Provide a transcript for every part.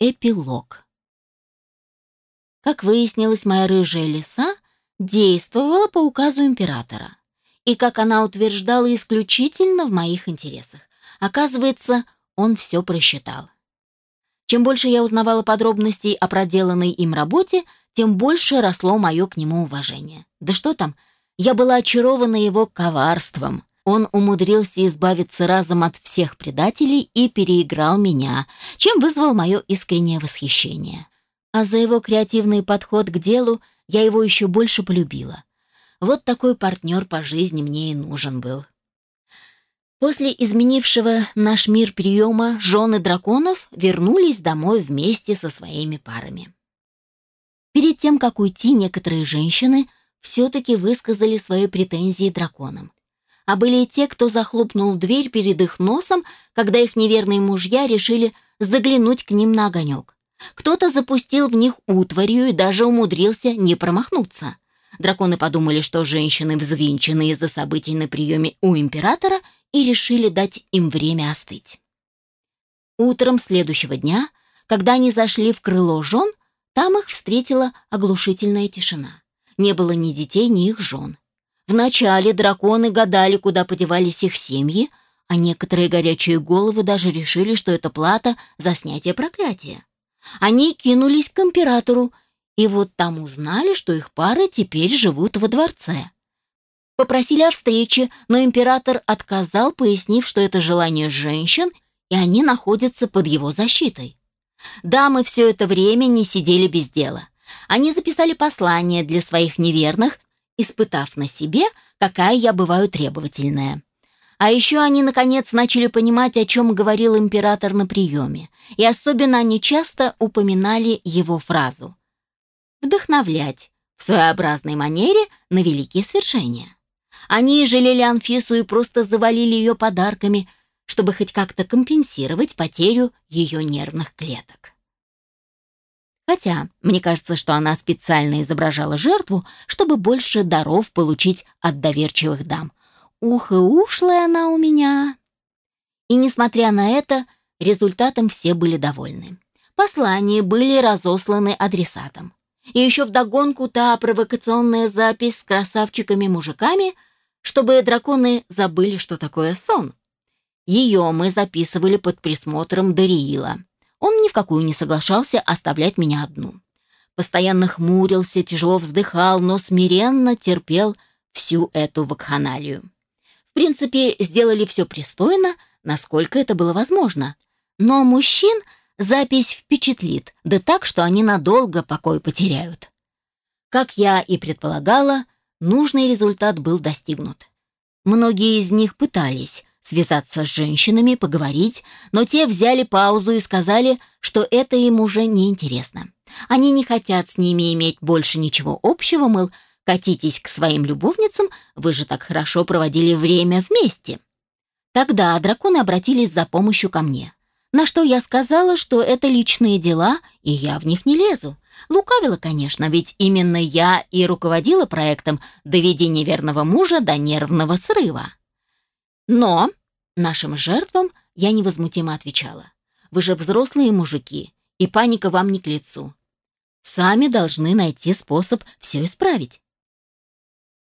Эпилог. Как выяснилось, моя рыжая лиса действовала по указу императора. И, как она утверждала, исключительно в моих интересах. Оказывается, он все просчитал. Чем больше я узнавала подробностей о проделанной им работе, тем больше росло мое к нему уважение. Да что там, я была очарована его коварством. Он умудрился избавиться разом от всех предателей и переиграл меня, чем вызвал мое искреннее восхищение. А за его креативный подход к делу я его еще больше полюбила. Вот такой партнер по жизни мне и нужен был. После изменившего наш мир приема жены драконов вернулись домой вместе со своими парами. Перед тем, как уйти, некоторые женщины все-таки высказали свои претензии драконам а были и те, кто захлопнул дверь перед их носом, когда их неверные мужья решили заглянуть к ним на огонек. Кто-то запустил в них утварью и даже умудрился не промахнуться. Драконы подумали, что женщины взвинчены из-за событий на приеме у императора и решили дать им время остыть. Утром следующего дня, когда они зашли в крыло жен, там их встретила оглушительная тишина. Не было ни детей, ни их жен. Вначале драконы гадали, куда подевались их семьи, а некоторые горячие головы даже решили, что это плата за снятие проклятия. Они кинулись к императору, и вот там узнали, что их пары теперь живут во дворце. Попросили о встрече, но император отказал, пояснив, что это желание женщин, и они находятся под его защитой. Дамы все это время не сидели без дела. Они записали послание для своих неверных испытав на себе, какая я бываю требовательная. А еще они, наконец, начали понимать, о чем говорил император на приеме, и особенно они часто упоминали его фразу «вдохновлять» в своеобразной манере на великие свершения. Они жалели Анфису и просто завалили ее подарками, чтобы хоть как-то компенсировать потерю ее нервных клеток. Хотя, мне кажется, что она специально изображала жертву, чтобы больше даров получить от доверчивых дам. Ух и ушлая она у меня. И несмотря на это, результатом все были довольны. Послания были разосланы адресатам. И еще вдогонку та провокационная запись с красавчиками-мужиками, чтобы драконы забыли, что такое сон. Ее мы записывали под присмотром Дариила. Ни в какую не соглашался оставлять меня одну. Постоянно хмурился, тяжело вздыхал, но смиренно терпел всю эту вакханалию. В принципе, сделали все пристойно, насколько это было возможно. Но мужчин запись впечатлит, да так, что они надолго покой потеряют. Как я и предполагала, нужный результат был достигнут. Многие из них пытались, связаться с женщинами, поговорить, но те взяли паузу и сказали, что это им уже не интересно. Они не хотят с ними иметь больше ничего общего, мыл, катитесь к своим любовницам, вы же так хорошо проводили время вместе. Тогда драконы обратились за помощью ко мне. На что я сказала, что это личные дела, и я в них не лезу. Лукавила, конечно, ведь именно я и руководила проектом доведения верного мужа до нервного срыва. Но Нашим жертвам я невозмутимо отвечала. Вы же взрослые мужики, и паника вам не к лицу. Сами должны найти способ все исправить.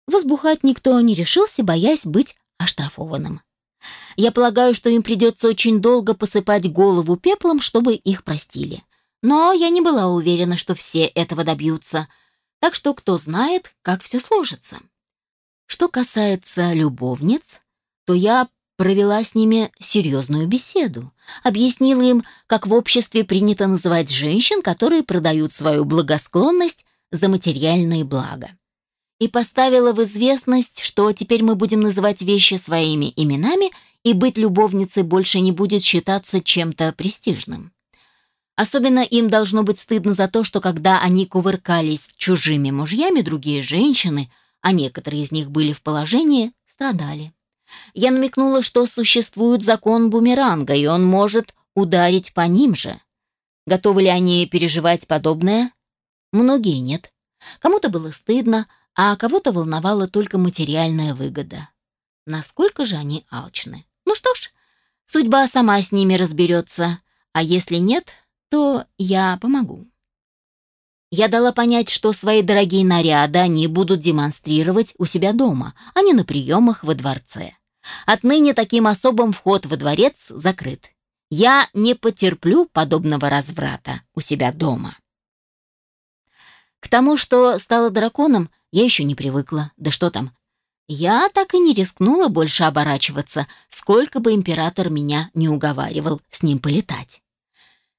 Возбухать никто не решился, боясь быть оштрафованным. Я полагаю, что им придется очень долго посыпать голову пеплом, чтобы их простили. Но я не была уверена, что все этого добьются, так что кто знает, как все сложится. Что касается любовниц, то я провела с ними серьезную беседу, объяснила им, как в обществе принято называть женщин, которые продают свою благосклонность за материальные блага. И поставила в известность, что теперь мы будем называть вещи своими именами, и быть любовницей больше не будет считаться чем-то престижным. Особенно им должно быть стыдно за то, что когда они кувыркались чужими мужьями, другие женщины, а некоторые из них были в положении, страдали. Я намекнула, что существует закон бумеранга, и он может ударить по ним же. Готовы ли они переживать подобное? Многие нет. Кому-то было стыдно, а кого-то волновала только материальная выгода. Насколько же они алчны? Ну что ж, судьба сама с ними разберется, а если нет, то я помогу. Я дала понять, что свои дорогие наряды они будут демонстрировать у себя дома, а не на приемах во дворце. Отныне таким особым вход во дворец закрыт. Я не потерплю подобного разврата у себя дома. К тому, что стала драконом, я еще не привыкла. Да что там. Я так и не рискнула больше оборачиваться, сколько бы император меня не уговаривал с ним полетать.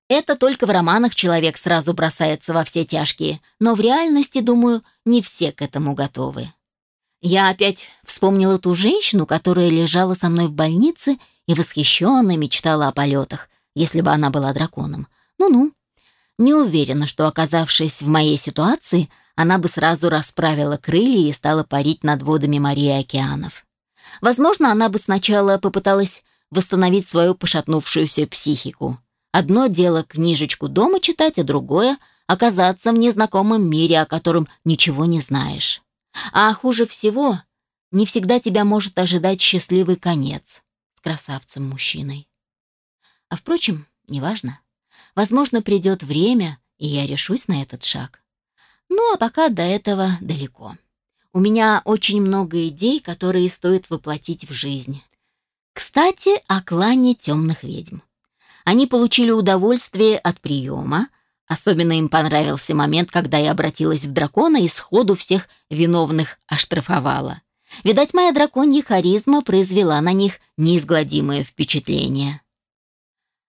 Это только в романах человек сразу бросается во все тяжкие, но в реальности, думаю, не все к этому готовы. Я опять вспомнила ту женщину, которая лежала со мной в больнице и восхищенно мечтала о полетах, если бы она была драконом. Ну-ну. Не уверена, что, оказавшись в моей ситуации, она бы сразу расправила крылья и стала парить над водами морей и океанов. Возможно, она бы сначала попыталась восстановить свою пошатнувшуюся психику. Одно дело книжечку дома читать, а другое — оказаться в незнакомом мире, о котором ничего не знаешь. А хуже всего, не всегда тебя может ожидать счастливый конец с красавцем-мужчиной. А впрочем, неважно. Возможно, придет время, и я решусь на этот шаг. Ну, а пока до этого далеко. У меня очень много идей, которые стоит воплотить в жизнь. Кстати, о клане темных ведьм. Они получили удовольствие от приема. Особенно им понравился момент, когда я обратилась в дракона и сходу всех виновных оштрафовала. Видать, моя драконья харизма произвела на них неизгладимое впечатление.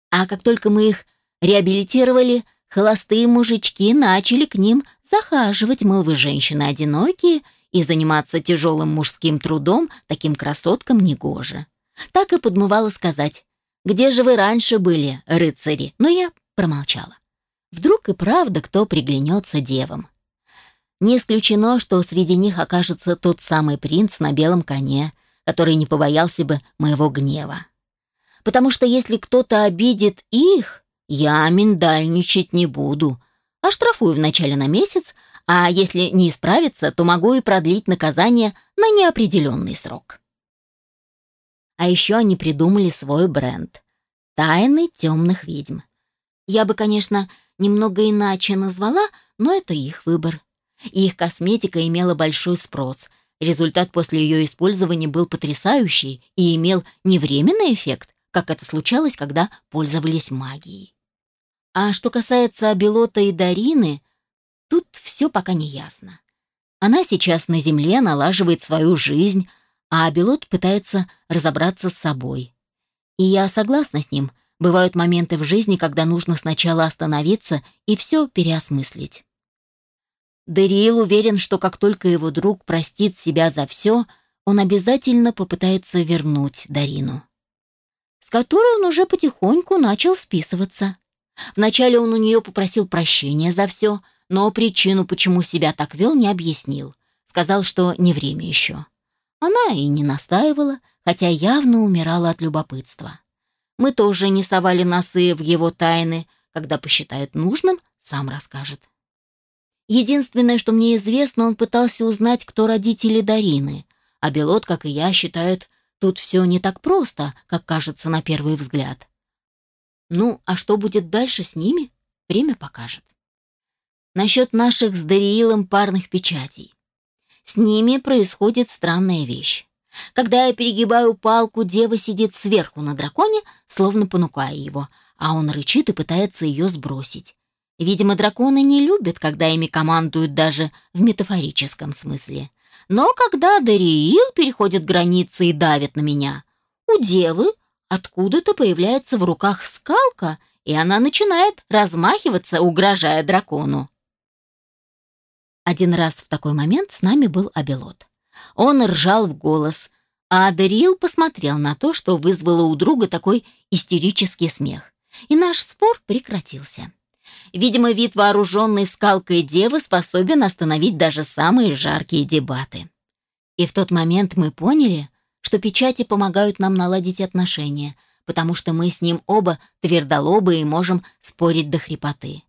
А как только мы их реабилитировали, холостые мужички начали к ним захаживать, мол, вы женщины одинокие, и заниматься тяжелым мужским трудом таким красоткам негоже. Так и подмывало сказать, где же вы раньше были, рыцари? Но я промолчала. Вдруг и правда кто приглянется девам. Не исключено, что среди них окажется тот самый принц на белом коне, который не побоялся бы моего гнева. Потому что если кто-то обидит их, я миндальничать не буду, а штрафую вначале на месяц, а если не исправится, то могу и продлить наказание на неопределенный срок. А еще они придумали свой бренд — «Тайны темных ведьм». Я бы, конечно, немного иначе назвала, но это их выбор. их косметика имела большой спрос. Результат после ее использования был потрясающий и имел не временный эффект, как это случалось, когда пользовались магией. А что касается Белота и Дарины, тут все пока не ясно. Она сейчас на земле налаживает свою жизнь, а Абелот пытается разобраться с собой. И я согласна с ним. Бывают моменты в жизни, когда нужно сначала остановиться и все переосмыслить. Дериил уверен, что как только его друг простит себя за все, он обязательно попытается вернуть Дарину, с которой он уже потихоньку начал списываться. Вначале он у нее попросил прощения за все, но причину, почему себя так вел, не объяснил. Сказал, что не время еще. Она и не настаивала, хотя явно умирала от любопытства. Мы тоже не совали носы в его тайны. Когда посчитает нужным, сам расскажет. Единственное, что мне известно, он пытался узнать, кто родители Дарины. А Белот, как и я, считают, тут все не так просто, как кажется на первый взгляд. Ну, а что будет дальше с ними, время покажет. Насчет наших с Дариилом парных печатей. С ними происходит странная вещь. Когда я перегибаю палку, дева сидит сверху на драконе, словно понукая его, а он рычит и пытается ее сбросить. Видимо, драконы не любят, когда ими командуют даже в метафорическом смысле. Но когда Дариил переходит границы и давит на меня, у девы откуда-то появляется в руках скалка, и она начинает размахиваться, угрожая дракону. Один раз в такой момент с нами был Абелот. Он ржал в голос, а Дариил посмотрел на то, что вызвало у друга такой истерический смех. И наш спор прекратился. Видимо, вид вооруженной скалкой девы способен остановить даже самые жаркие дебаты. И в тот момент мы поняли, что печати помогают нам наладить отношения, потому что мы с ним оба твердолобы и можем спорить до хрипоты.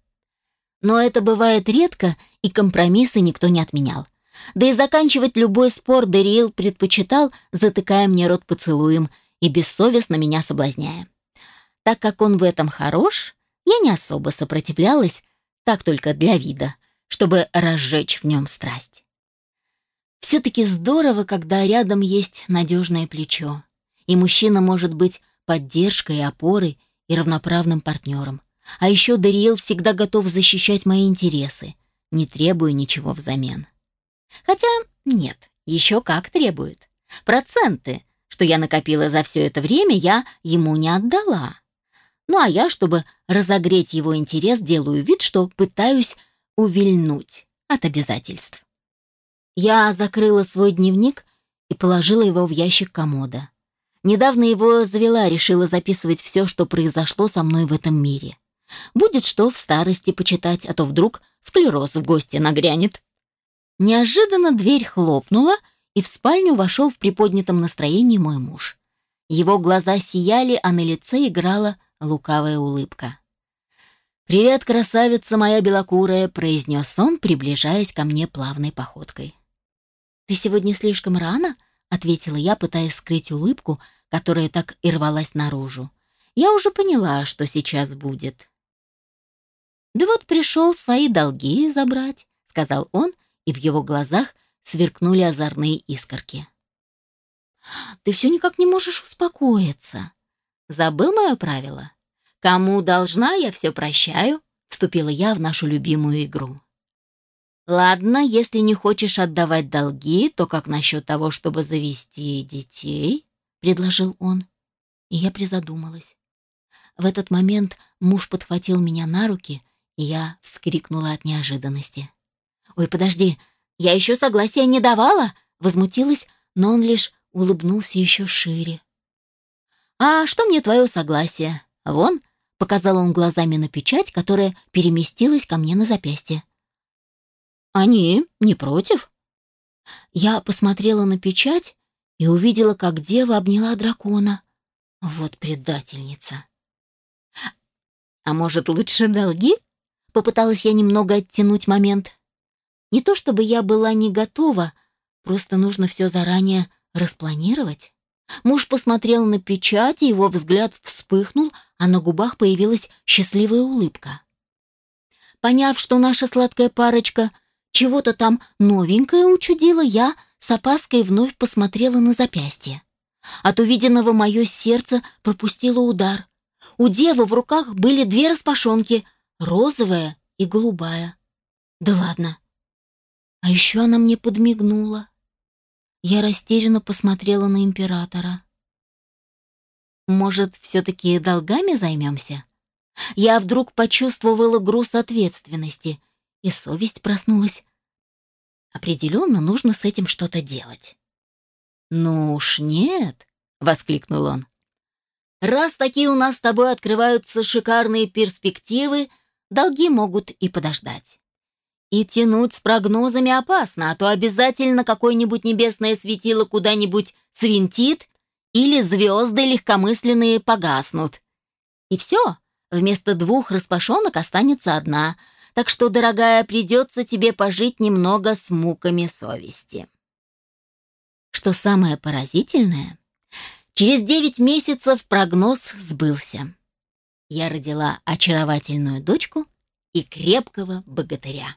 Но это бывает редко, и компромиссы никто не отменял. Да и заканчивать любой спор Дериил предпочитал, затыкая мне рот поцелуем и бессовестно меня соблазняя. Так как он в этом хорош, Я не особо сопротивлялась, так только для вида, чтобы разжечь в нем страсть. Все-таки здорово, когда рядом есть надежное плечо, и мужчина может быть поддержкой опорой и равноправным партнером. А еще Дариэл всегда готов защищать мои интересы, не требуя ничего взамен. Хотя нет, еще как требует. Проценты, что я накопила за все это время, я ему не отдала. Ну а я, чтобы разогреть его интерес, делаю вид, что пытаюсь увильнуть от обязательств. Я закрыла свой дневник и положила его в ящик комода. Недавно его завела, решила записывать все, что произошло со мной в этом мире. Будет что в старости почитать, а то вдруг склероз в гости нагрянет. Неожиданно дверь хлопнула, и в спальню вошел в приподнятом настроении мой муж. Его глаза сияли, а на лице играла лукавая улыбка. «Привет, красавица моя белокурая», — произнес он, приближаясь ко мне плавной походкой. «Ты сегодня слишком рано?» — ответила я, пытаясь скрыть улыбку, которая так и рвалась наружу. «Я уже поняла, что сейчас будет». «Да вот пришел свои долги забрать», — сказал он, и в его глазах сверкнули озорные искорки. «Ты все никак не можешь успокоиться. Забыл мое правило? Кому должна, я все прощаю», — вступила я в нашу любимую игру. «Ладно, если не хочешь отдавать долги, то как насчет того, чтобы завести детей?» — предложил он. И я призадумалась. В этот момент муж подхватил меня на руки, и я вскрикнула от неожиданности. «Ой, подожди, я еще согласия не давала!» — возмутилась, но он лишь улыбнулся еще шире. «А что мне твое согласие? Вон», — показал он глазами на печать, которая переместилась ко мне на запястье. «Они не против?» Я посмотрела на печать и увидела, как дева обняла дракона. Вот предательница. «А может, лучше долги?» Попыталась я немного оттянуть момент. Не то чтобы я была не готова, просто нужно все заранее распланировать. Муж посмотрел на печать, и его взгляд вспыхнул, а на губах появилась счастливая улыбка. Поняв, что наша сладкая парочка чего-то там новенькое учудила, я с опаской вновь посмотрела на запястье. От увиденного мое сердце пропустило удар. У девы в руках были две распашонки, розовая и голубая. Да ладно. А еще она мне подмигнула. Я растерянно посмотрела на императора. Может, все-таки долгами займемся? Я вдруг почувствовала груз ответственности, и совесть проснулась. Определенно нужно с этим что-то делать. «Ну уж нет», — воскликнул он. «Раз такие у нас с тобой открываются шикарные перспективы, долги могут и подождать. И тянуть с прогнозами опасно, а то обязательно какое-нибудь небесное светило куда-нибудь свинтит или звезды легкомысленные погаснут. И все, вместо двух распашонок останется одна, так что, дорогая, придется тебе пожить немного с муками совести. Что самое поразительное, через девять месяцев прогноз сбылся я родила очаровательную дочку и крепкого богатыря.